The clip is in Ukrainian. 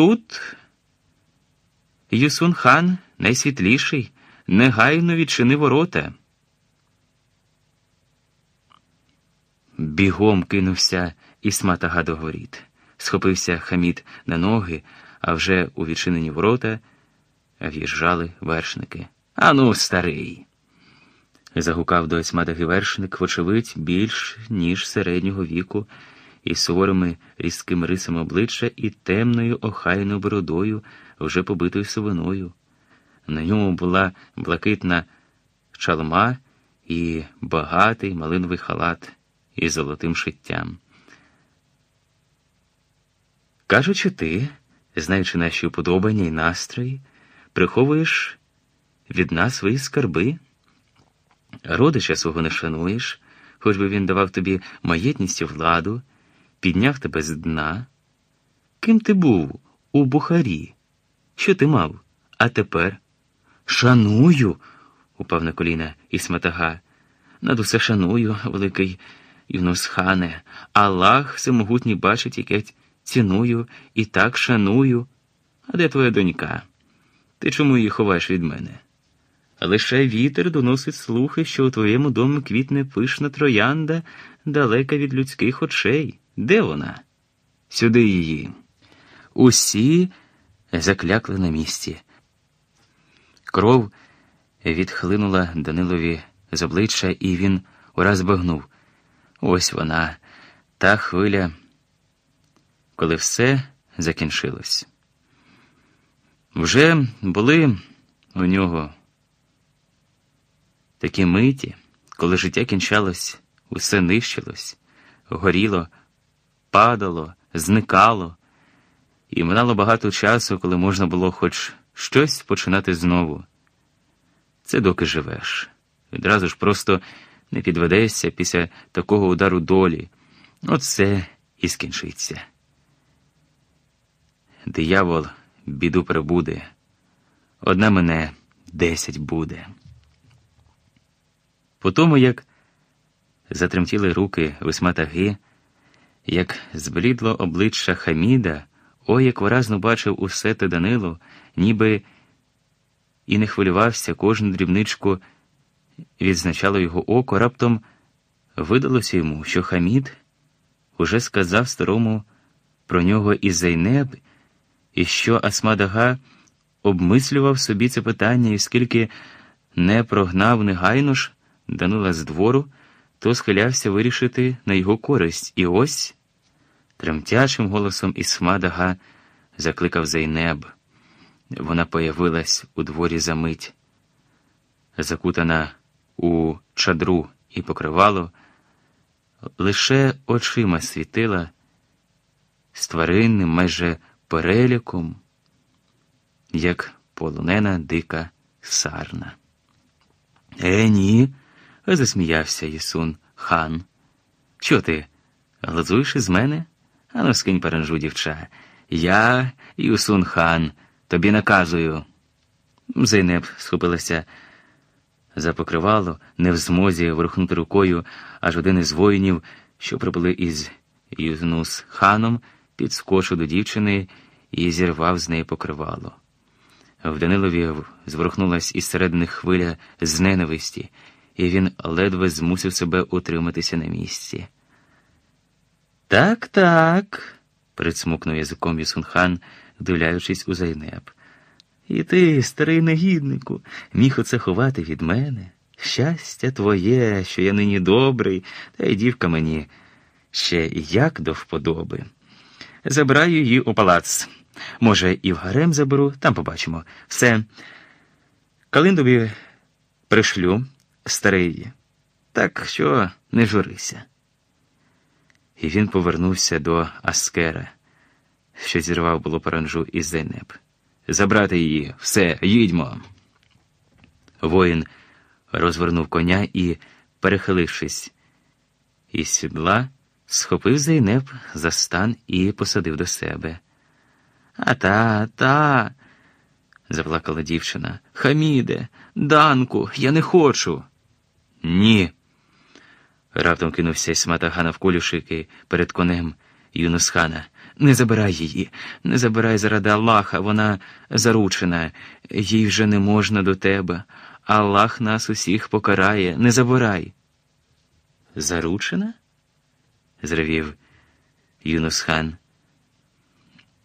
тут Юсун хан найсвітліший, негайно відчини ворота. Бігом кинувся Ісматага до воріт. Схопився хамід на ноги, а вже у відчинені ворота в'їжджали вершники. Ану, старий. Загукав до Ісматаги вершник, вочевидь, більш, ніж середнього віку, із суворими різкими рисами обличчя і темною охайною бородою, вже побитою совиною. На ньому була блакитна чалма і багатий малиновий халат із золотим шиттям. Кажучи, ти, знаючи наші уподобання і настрої, приховуєш від нас свої скарби, родича свого не шануєш, хоч би він давав тобі маєтність і владу, підняв тебе з дна. Ким ти був у Бухарі? Що ти мав? А тепер? Шаную, упав на коліна Ісматага. Над усе шаную, великий Юнусхане. Аллах всемогутній бачить, яке ціную і так шаную. А де твоя донька? Ти чому її ховаєш від мене? Лише вітер доносить слухи, що у твоєму домі квітне пишна троянда, далека від людських очей. Де вона? Сюди її. Усі заклякли на місці. Кров відхлинула Данилові з обличчя, і він ураз багнув. Ось вона, та хвиля, коли все закінчилось. Вже були у нього такі миті, коли життя кінчалось, усе нищилось, горіло, падало, зникало, і минало багато часу, коли можна було хоч щось починати знову. Це доки живеш. Відразу ж просто не підведешся після такого удару долі. Оце і скінчиться. Диявол біду прибуде, одна мене десять буде. По тому, як затремтіли руки висматаги, як зблідло обличчя Хаміда, ой, як виразно бачив усе те Данило, ніби і не хвилювався кожну дрібничку, відзначало його око, раптом видалося йому, що Хамід уже сказав старому про нього і Зайнеб, і що Асмадага обмислював собі це питання, і скільки не прогнав негайно ж Данила з двору, то схилявся вирішити на його користь. І ось тремтячим голосом Ісмадага закликав Зайнеб. Вона появилась у дворі за мить, закутана у чадру і покривало, лише очима світила з тваринним майже переліком, як полонена дика сарна. Е, ні, засміявся Єсун хан. Чого ти глазуєш із мене? Ану, скинь паранжу, дівча. Я, Юсун хан, тобі наказую. Зейнеп схопилася за покривало, не в змозі ворухнути рукою, аж один із воїнів, що прибули із Юзнус ханом, підскочив до дівчини і зірвав з неї покривало. В Данилові зворухнулась із середини хвиля з ненависті, і він ледве змусив себе утриматися на місці. Так, так, прицмукнув язиком Юсунхан, вдивляючись у зайнеб. І ти, старий негіднику, міг оце ховати від мене. Щастя твоє, що я нині добрий, та й дівка мені ще як до вподоби. Забираю її у палац. Може, і в гарем заберу, там побачимо. Все. Калиндові пришлю старий. Так що не журися. І він повернувся до Аскера, що зірвав було паранжу із Зейнеб. Забрати її, все, їдьмо. Воїн розвернув коня і, перехилившись із сідла, схопив Зейнеб за стан і посадив до себе. А та, та, заплакала дівчина. Хаміде, Данку, я не хочу. Ні. Раптом кинувся Сматага навколішики перед конем Юнусхана. Не забирай її, не забирай заради Аллаха, вона заручена, їй вже не можна до тебе. Аллах нас усіх покарає, не забирай. Заручена? зревів Юнус хан.